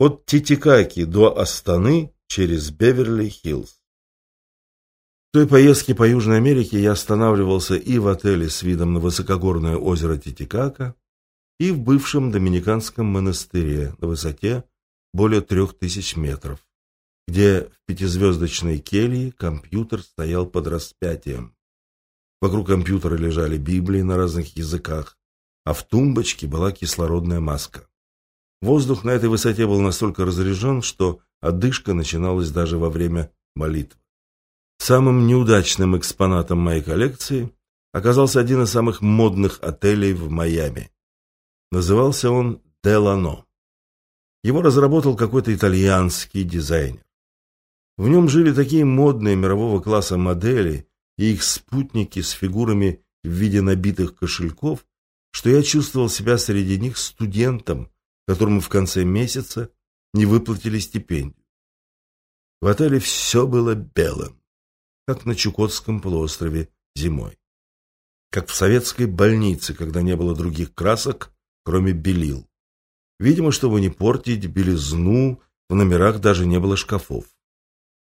От Титикаки до Астаны через Беверли-Хиллз. В той поездке по Южной Америке я останавливался и в отеле с видом на высокогорное озеро Титикака, и в бывшем доминиканском монастыре на высоте более трех тысяч метров, где в пятизвездочной келье компьютер стоял под распятием. Вокруг компьютера лежали Библии на разных языках, а в тумбочке была кислородная маска. Воздух на этой высоте был настолько разряжен, что одышка начиналась даже во время молитвы. Самым неудачным экспонатом моей коллекции оказался один из самых модных отелей в Майами. Назывался он «Делано». Его разработал какой-то итальянский дизайнер. В нем жили такие модные мирового класса модели и их спутники с фигурами в виде набитых кошельков, что я чувствовал себя среди них студентом, которому в конце месяца не выплатили стипендию. В отеле все было белым, как на Чукотском полуострове зимой. Как в советской больнице, когда не было других красок, кроме белил. Видимо, чтобы не портить белизну, в номерах даже не было шкафов.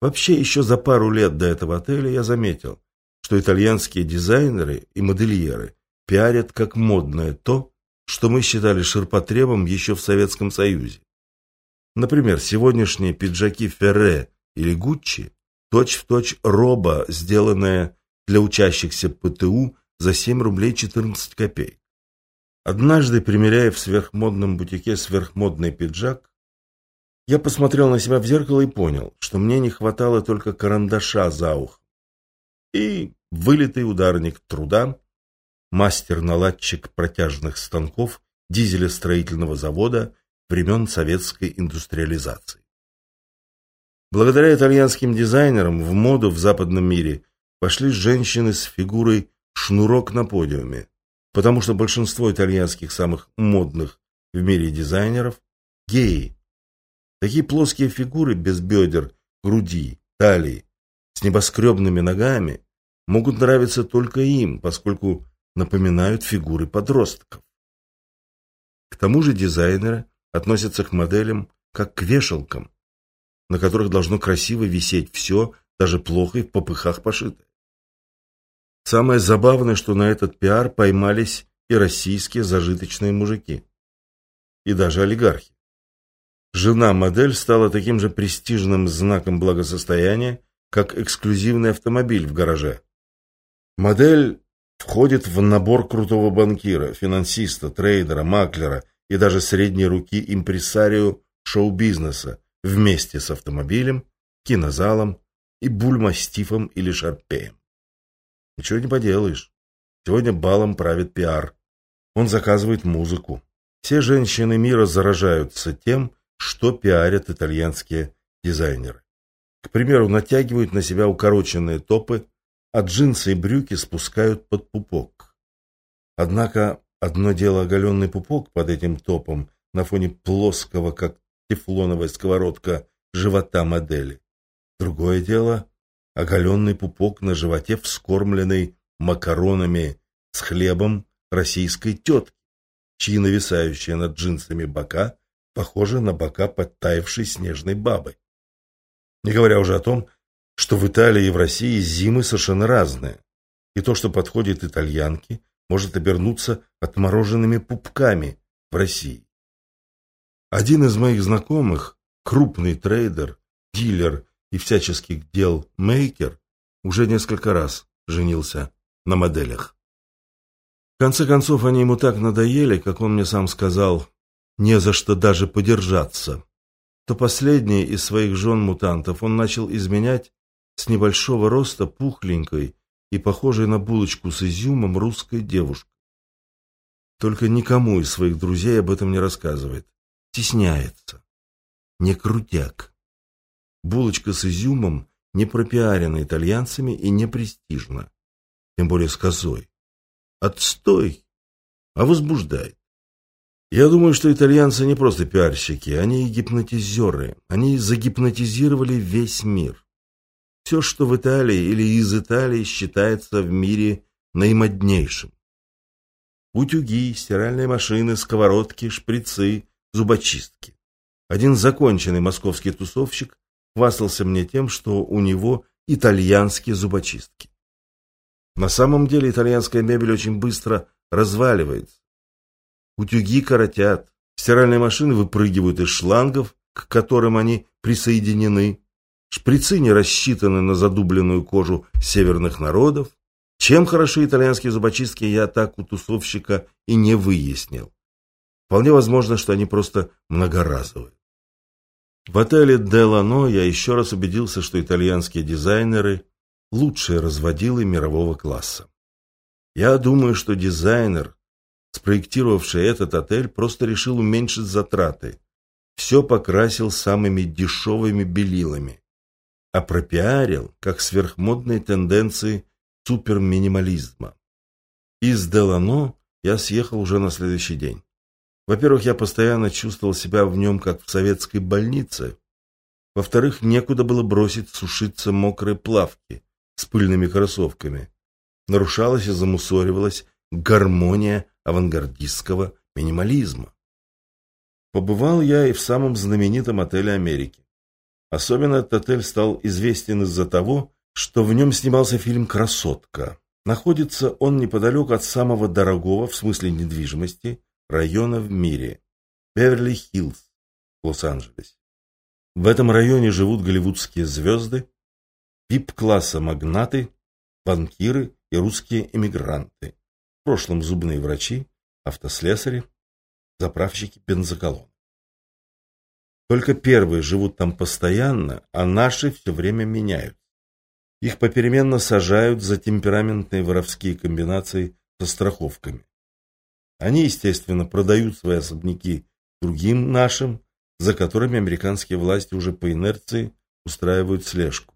Вообще, еще за пару лет до этого отеля я заметил, что итальянские дизайнеры и модельеры пиарят как модное то, что мы считали ширпотребом еще в Советском Союзе. Например, сегодняшние пиджаки Ферре или Гуччи точь-в-точь точь роба, сделанная для учащихся ПТУ за 7 рублей 14 копеек. Однажды, примеряя в сверхмодном бутике сверхмодный пиджак, я посмотрел на себя в зеркало и понял, что мне не хватало только карандаша за ухом. И вылитый ударник труда, мастер-наладчик протяжных станков дизелестроительного завода времен советской индустриализации. Благодаря итальянским дизайнерам в моду в западном мире пошли женщины с фигурой шнурок на подиуме, потому что большинство итальянских самых модных в мире дизайнеров – геи. Такие плоские фигуры без бедер, груди, талии, с небоскребными ногами могут нравиться только им, поскольку напоминают фигуры подростков. К тому же дизайнеры относятся к моделям как к вешалкам, на которых должно красиво висеть все, даже плохо и в попыхах пошитое. Самое забавное, что на этот пиар поймались и российские зажиточные мужики. И даже олигархи. Жена-модель стала таким же престижным знаком благосостояния, как эксклюзивный автомобиль в гараже. Модель входит в набор крутого банкира, финансиста, трейдера, маклера и даже средней руки импресарио шоу-бизнеса вместе с автомобилем, кинозалом и бульмастифом или шарпеем. Ничего не поделаешь. Сегодня балом правит пиар. Он заказывает музыку. Все женщины мира заражаются тем, что пиарят итальянские дизайнеры. К примеру, натягивают на себя укороченные топы, а джинсы и брюки спускают под пупок. Однако одно дело оголенный пупок под этим топом на фоне плоского, как тефлоновая сковородка, живота модели. Другое дело оголенный пупок на животе, вскормленный макаронами с хлебом российской тетки, чьи нависающие над джинсами бока похожи на бока подтаявшей снежной бабы. Не говоря уже о том, что в Италии и в России зимы совершенно разные, и то, что подходит итальянке, может обернуться отмороженными пупками в России. Один из моих знакомых, крупный трейдер, дилер и всяческих дел мейкер уже несколько раз женился на моделях. В конце концов, они ему так надоели, как он мне сам сказал, не за что даже подержаться, то последний из своих жен-мутантов он начал изменять с небольшого роста пухленькой и похожей на булочку с изюмом русской девушкой. Только никому из своих друзей об этом не рассказывает. Стесняется. Не крутяк. Булочка с изюмом не пропиарена итальянцами и не престижна. Тем более с козой. Отстой, а возбуждает. Я думаю, что итальянцы не просто пиарщики, они гипнотизеры. Они загипнотизировали весь мир. Все, что в Италии или из Италии, считается в мире наимоднейшим. Утюги, стиральные машины, сковородки, шприцы, зубочистки. Один законченный московский тусовщик хвастался мне тем, что у него итальянские зубочистки. На самом деле итальянская мебель очень быстро разваливается. Утюги коротят, стиральные машины выпрыгивают из шлангов, к которым они присоединены. Шприцы не рассчитаны на задубленную кожу северных народов. Чем хороши итальянские зубочистки, я так у тусовщика и не выяснил. Вполне возможно, что они просто многоразовые. В отеле Делано я еще раз убедился, что итальянские дизайнеры – лучшие разводилы мирового класса. Я думаю, что дизайнер, спроектировавший этот отель, просто решил уменьшить затраты. Все покрасил самыми дешевыми белилами а пропиарил как сверхмодные тенденции суперминимализма. Из Делано я съехал уже на следующий день. Во-первых, я постоянно чувствовал себя в нем, как в советской больнице. Во-вторых, некуда было бросить сушиться мокрые плавки с пыльными кроссовками. Нарушалась и замусоривалась гармония авангардистского минимализма. Побывал я и в самом знаменитом отеле Америки. Особенно этот отель стал известен из-за того, что в нем снимался фильм «Красотка». Находится он неподалеку от самого дорогого, в смысле недвижимости, района в мире – Беверли-Хиллз, Лос-Анджелесе. В этом районе живут голливудские звезды, вип-класса магнаты, банкиры и русские эмигранты, в прошлом зубные врачи, автослесари, заправщики бензоколон. Только первые живут там постоянно, а наши все время меняют. Их попеременно сажают за темпераментные воровские комбинации со страховками. Они, естественно, продают свои особняки другим нашим, за которыми американские власти уже по инерции устраивают слежку.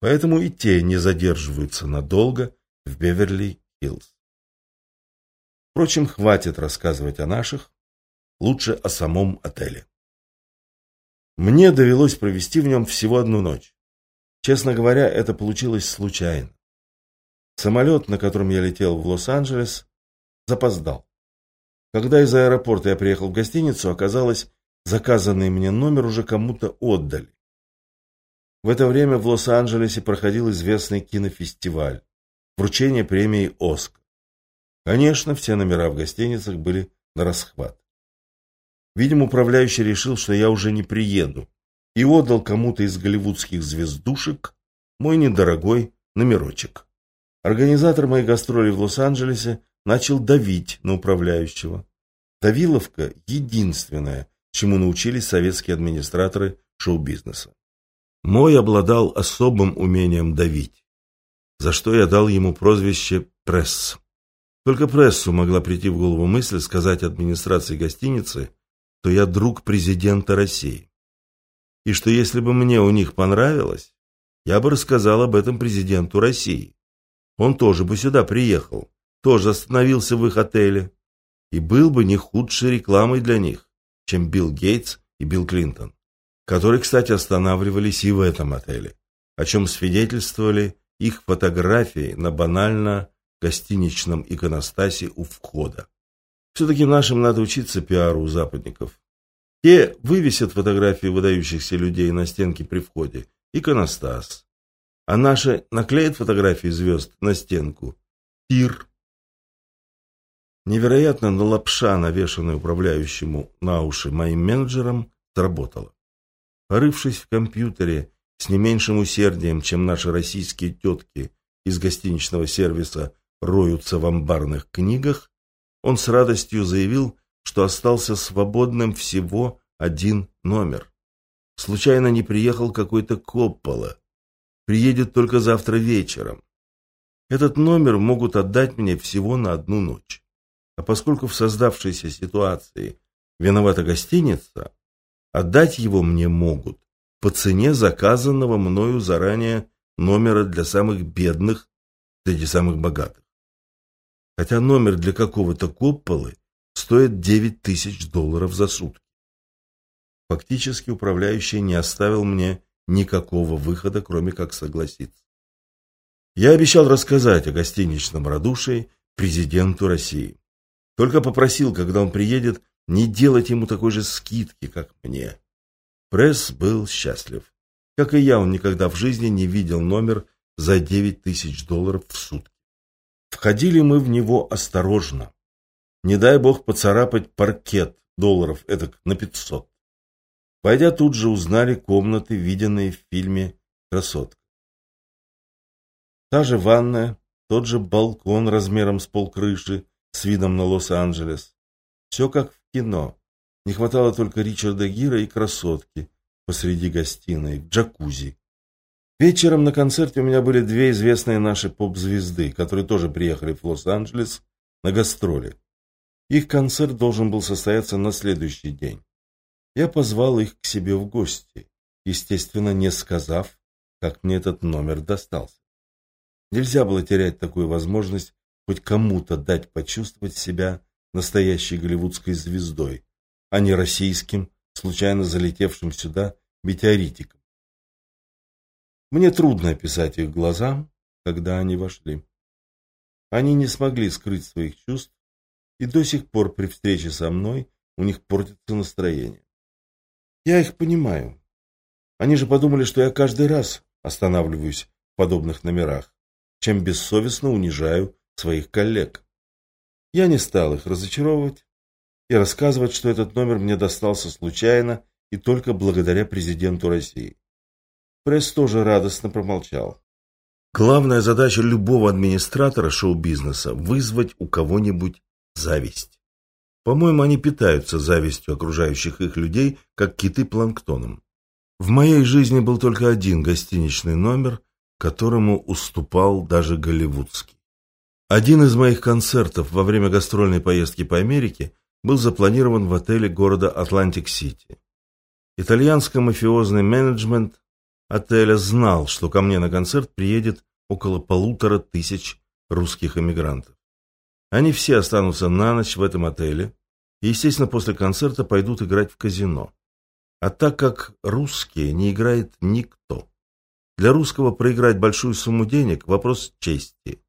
Поэтому и те не задерживаются надолго в Беверли-Хиллз. Впрочем, хватит рассказывать о наших, лучше о самом отеле. Мне довелось провести в нем всего одну ночь. Честно говоря, это получилось случайно. Самолет, на котором я летел в Лос-Анджелес, запоздал. Когда из аэропорта я приехал в гостиницу, оказалось, заказанный мне номер уже кому-то отдали. В это время в Лос-Анджелесе проходил известный кинофестиваль, вручение премии «Оскар». Конечно, все номера в гостиницах были на расхват. Видимо, управляющий решил, что я уже не приеду, и отдал кому-то из голливудских звездушек мой недорогой номерочек. Организатор моей гастроли в Лос-Анджелесе начал давить на управляющего. Давиловка – единственное, чему научились советские администраторы шоу-бизнеса. Мой обладал особым умением давить, за что я дал ему прозвище «пресс». Только прессу могла прийти в голову мысль сказать администрации гостиницы, что я друг президента России. И что если бы мне у них понравилось, я бы рассказал об этом президенту России. Он тоже бы сюда приехал, тоже остановился в их отеле и был бы не худшей рекламой для них, чем Билл Гейтс и Билл Клинтон, которые, кстати, останавливались и в этом отеле, о чем свидетельствовали их фотографии на банально гостиничном иконостасе у входа. Все-таки нашим надо учиться пиару у западников. Те вывесят фотографии выдающихся людей на стенке при входе. Иконостас. А наши наклеят фотографии звезд на стенку. Пир. Невероятно, но лапша, навешанная управляющему на уши моим менеджером, сработала. Порывшись в компьютере с не меньшим усердием, чем наши российские тетки из гостиничного сервиса роются в амбарных книгах, он с радостью заявил, что остался свободным всего один номер. Случайно не приехал какой-то Коппола. Приедет только завтра вечером. Этот номер могут отдать мне всего на одну ночь. А поскольку в создавшейся ситуации виновата гостиница, отдать его мне могут по цене заказанного мною заранее номера для самых бедных среди самых богатых хотя номер для какого-то Копполы стоит 9 тысяч долларов за сутки. Фактически управляющий не оставил мне никакого выхода, кроме как согласиться. Я обещал рассказать о гостиничном радушии президенту России. Только попросил, когда он приедет, не делать ему такой же скидки, как мне. Пресс был счастлив. Как и я, он никогда в жизни не видел номер за 9 тысяч долларов в сутки. Входили мы в него осторожно. Не дай бог поцарапать паркет долларов, это на 500. Войдя тут же узнали комнаты, виденные в фильме «Красотка». Та же ванная, тот же балкон размером с полкрыши с видом на Лос-Анджелес. Все как в кино. Не хватало только Ричарда Гира и красотки посреди гостиной, в джакузи. Вечером на концерте у меня были две известные наши поп-звезды, которые тоже приехали в Лос-Анджелес на гастроли. Их концерт должен был состояться на следующий день. Я позвал их к себе в гости, естественно, не сказав, как мне этот номер достался. Нельзя было терять такую возможность хоть кому-то дать почувствовать себя настоящей голливудской звездой, а не российским, случайно залетевшим сюда метеоритиком. Мне трудно описать их глаза, когда они вошли. Они не смогли скрыть своих чувств, и до сих пор при встрече со мной у них портится настроение. Я их понимаю. Они же подумали, что я каждый раз останавливаюсь в подобных номерах, чем бессовестно унижаю своих коллег. Я не стал их разочаровывать и рассказывать, что этот номер мне достался случайно и только благодаря президенту России. Пресс тоже радостно промолчал. Главная задача любого администратора шоу-бизнеса – вызвать у кого-нибудь зависть. По-моему, они питаются завистью окружающих их людей, как киты планктоном. В моей жизни был только один гостиничный номер, которому уступал даже голливудский. Один из моих концертов во время гастрольной поездки по Америке был запланирован в отеле города Атлантик-Сити. Итальянско-мафиозный менеджмент отеля знал, что ко мне на концерт приедет около полутора тысяч русских эмигрантов. Они все останутся на ночь в этом отеле и, естественно, после концерта пойдут играть в казино. А так как русские не играет никто. Для русского проиграть большую сумму денег – вопрос чести.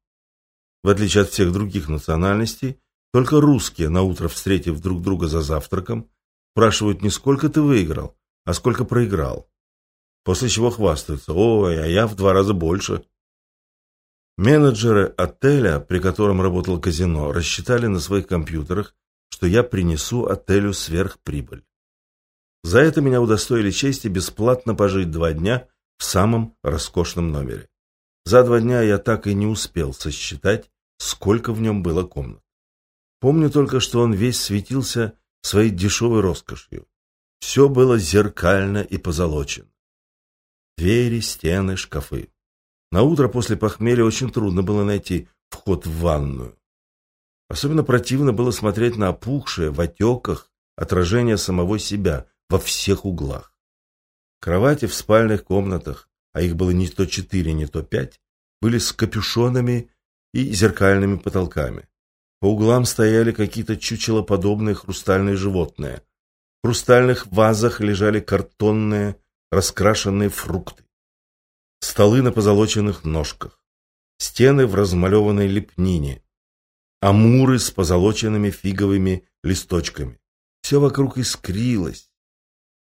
В отличие от всех других национальностей, только русские, наутро встретив друг друга за завтраком, спрашивают не сколько ты выиграл, а сколько проиграл. После чего хвастаются, ой, а я в два раза больше. Менеджеры отеля, при котором работал казино, рассчитали на своих компьютерах, что я принесу отелю сверхприбыль. За это меня удостоили чести бесплатно пожить два дня в самом роскошном номере. За два дня я так и не успел сосчитать, сколько в нем было комнат. Помню только, что он весь светился своей дешевой роскошью. Все было зеркально и позолочено. Двери, стены, шкафы. На утро после похмелья очень трудно было найти вход в ванную. Особенно противно было смотреть на опухшее в отеках отражение самого себя во всех углах. Кровати в спальных комнатах, а их было не то четыре, не то пять, были с капюшонами и зеркальными потолками. По углам стояли какие-то чучелоподобные хрустальные животные. В хрустальных вазах лежали картонные, раскрашенные фрукты столы на позолоченных ножках, стены в размалеванной лепнине, амуры с позолоченными фиговыми листочками. Все вокруг искрилось,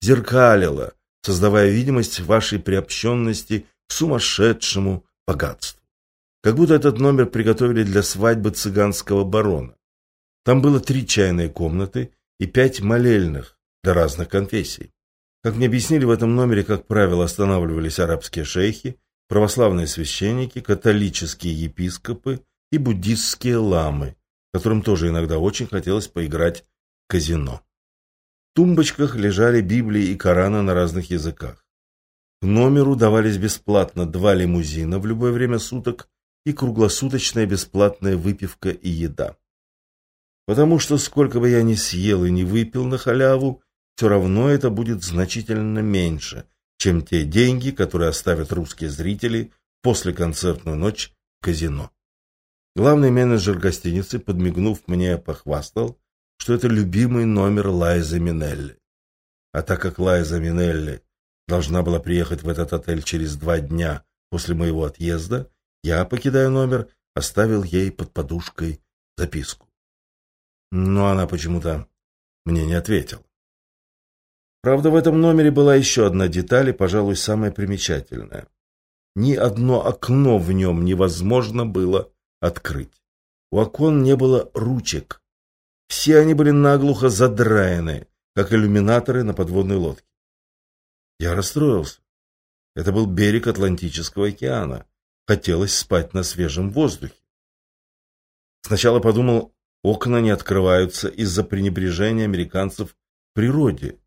зеркалило, создавая видимость вашей приобщенности к сумасшедшему богатству. Как будто этот номер приготовили для свадьбы цыганского барона. Там было три чайные комнаты и пять молельных для разных конфессий. Как мне объяснили, в этом номере, как правило, останавливались арабские шейхи, православные священники, католические епископы и буддистские ламы, которым тоже иногда очень хотелось поиграть в казино. В тумбочках лежали Библии и Кораны на разных языках. К номеру давались бесплатно два лимузина в любое время суток и круглосуточная бесплатная выпивка и еда. Потому что сколько бы я ни съел и не выпил на халяву, все равно это будет значительно меньше, чем те деньги, которые оставят русские зрители после концертную ночь в казино. Главный менеджер гостиницы, подмигнув мне, похвастал, что это любимый номер Лайзы Минелли. А так как Лайза Минелли должна была приехать в этот отель через два дня после моего отъезда, я, покидая номер, оставил ей под подушкой записку. Но она почему-то мне не ответил. Правда, в этом номере была еще одна деталь, и, пожалуй, самая примечательная. Ни одно окно в нем невозможно было открыть. У окон не было ручек. Все они были наглухо задраены, как иллюминаторы на подводной лодке. Я расстроился. Это был берег Атлантического океана. Хотелось спать на свежем воздухе. Сначала подумал, окна не открываются из-за пренебрежения американцев к природе.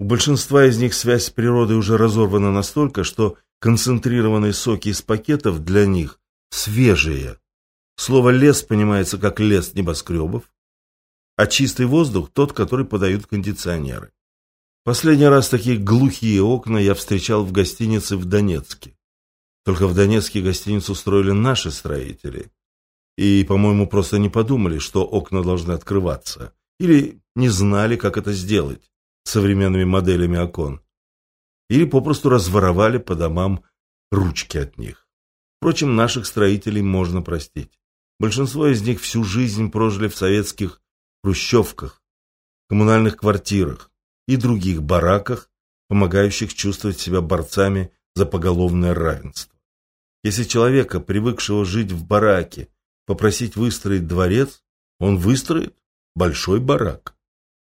У большинства из них связь с природой уже разорвана настолько, что концентрированные соки из пакетов для них свежие. Слово «лес» понимается как лес небоскребов, а чистый воздух – тот, который подают кондиционеры. Последний раз такие глухие окна я встречал в гостинице в Донецке. Только в Донецке гостиницу строили наши строители. И, по-моему, просто не подумали, что окна должны открываться. Или не знали, как это сделать современными моделями окон, или попросту разворовали по домам ручки от них. Впрочем, наших строителей можно простить. Большинство из них всю жизнь прожили в советских хрущевках, коммунальных квартирах и других бараках, помогающих чувствовать себя борцами за поголовное равенство. Если человека, привыкшего жить в бараке, попросить выстроить дворец, он выстроит большой барак.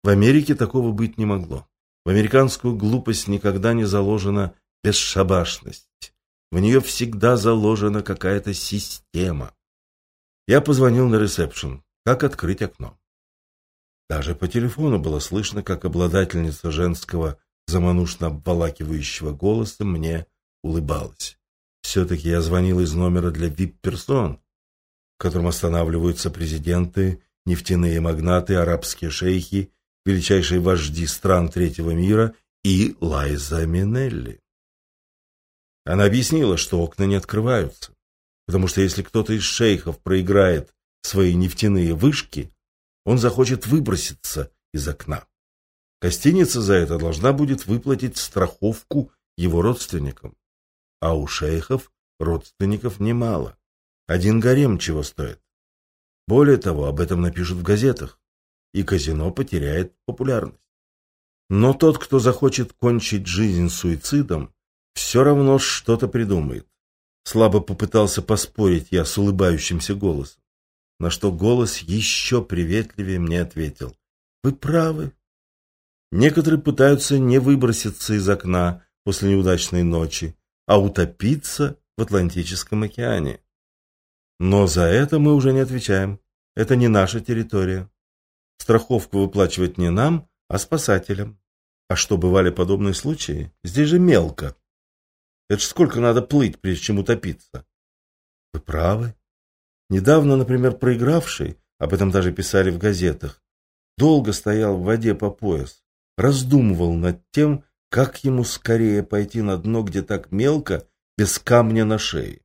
В Америке такого быть не могло. В американскую глупость никогда не заложена бесшабашность. В нее всегда заложена какая-то система. Я позвонил на ресепшн. Как открыть окно? Даже по телефону было слышно, как обладательница женского заманушно обволакивающего голоса мне улыбалась. Все-таки я звонил из номера для вип-персон, в котором останавливаются президенты, нефтяные магнаты, арабские шейхи величайшие вожди стран третьего мира, и Лайза Минелли. Она объяснила, что окна не открываются, потому что если кто-то из шейхов проиграет свои нефтяные вышки, он захочет выброситься из окна. Гостиница за это должна будет выплатить страховку его родственникам. А у шейхов родственников немало. Один гарем чего стоит. Более того, об этом напишут в газетах и казино потеряет популярность. Но тот, кто захочет кончить жизнь суицидом, все равно что-то придумает. Слабо попытался поспорить я с улыбающимся голосом, на что голос еще приветливее мне ответил. Вы правы. Некоторые пытаются не выброситься из окна после неудачной ночи, а утопиться в Атлантическом океане. Но за это мы уже не отвечаем. Это не наша территория. Страховку выплачивать не нам, а спасателям. А что, бывали подобные случаи? Здесь же мелко. Это ж сколько надо плыть, прежде чем утопиться? Вы правы. Недавно, например, проигравший, об этом даже писали в газетах, долго стоял в воде по пояс, раздумывал над тем, как ему скорее пойти на дно, где так мелко, без камня на шее.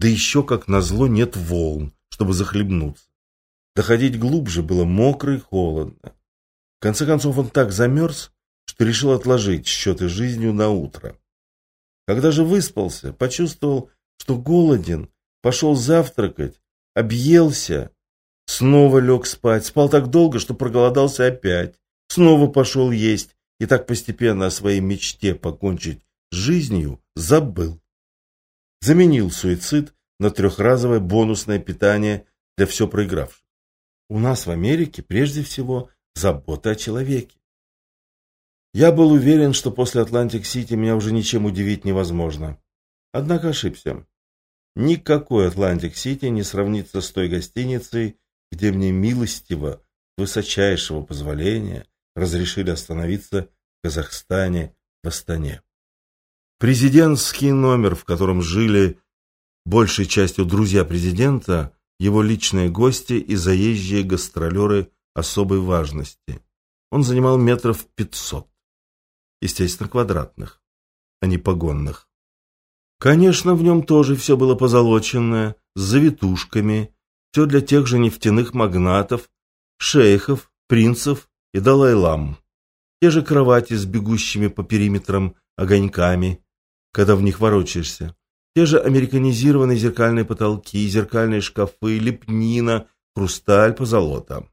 Да еще, как назло, нет волн, чтобы захлебнуться. Доходить глубже было мокро и холодно. В конце концов он так замерз, что решил отложить счеты жизнью на утро. Когда же выспался, почувствовал, что голоден, пошел завтракать, объелся, снова лег спать, спал так долго, что проголодался опять, снова пошел есть и так постепенно о своей мечте покончить с жизнью забыл. Заменил суицид на трехразовое бонусное питание для всё проигравших. У нас в Америке прежде всего забота о человеке. Я был уверен, что после Атлантик-Сити меня уже ничем удивить невозможно. Однако ошибся. Никакой Атлантик-Сити не сравнится с той гостиницей, где мне милостиво, с высочайшего позволения, разрешили остановиться в Казахстане, в Астане. Президентский номер, в котором жили большей частью друзья президента, его личные гости и заезжие гастролеры особой важности. Он занимал метров пятьсот. Естественно, квадратных, а не погонных. Конечно, в нем тоже все было позолоченное, с завитушками, все для тех же нефтяных магнатов, шейхов, принцев и далай-лам. Те же кровати с бегущими по периметрам огоньками, когда в них ворочаешься. Те же американизированные зеркальные потолки, зеркальные шкафы, лепнина, хрусталь, позолота.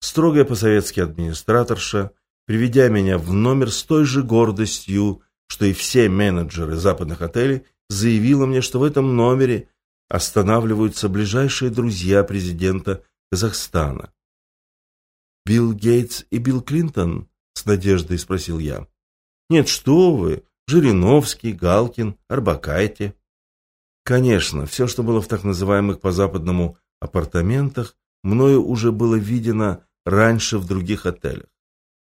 строгая по-советски администраторша, приведя меня в номер с той же гордостью, что и все менеджеры западных отелей, заявила мне, что в этом номере останавливаются ближайшие друзья президента Казахстана. «Билл Гейтс и Билл Клинтон?» – с надеждой спросил я. «Нет, что вы! Жириновский, Галкин, Арбакайте». Конечно, все, что было в так называемых по-западному апартаментах, мною уже было видено раньше в других отелях.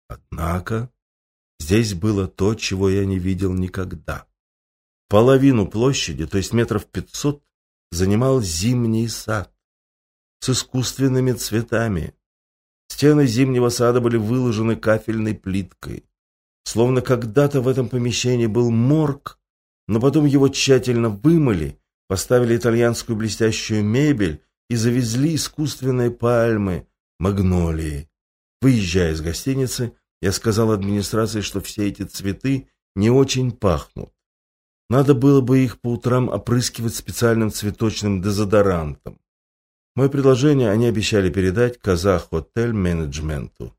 Однако здесь было то, чего я не видел никогда. Половину площади, то есть метров пятьсот, занимал зимний сад с искусственными цветами. Стены зимнего сада были выложены кафельной плиткой. Словно когда-то в этом помещении был морг, но потом его тщательно вымыли, поставили итальянскую блестящую мебель и завезли искусственные пальмы, магнолии. Выезжая из гостиницы, я сказал администрации, что все эти цветы не очень пахнут. Надо было бы их по утрам опрыскивать специальным цветочным дезодорантом. Мое предложение они обещали передать Казах Хотель менеджменту.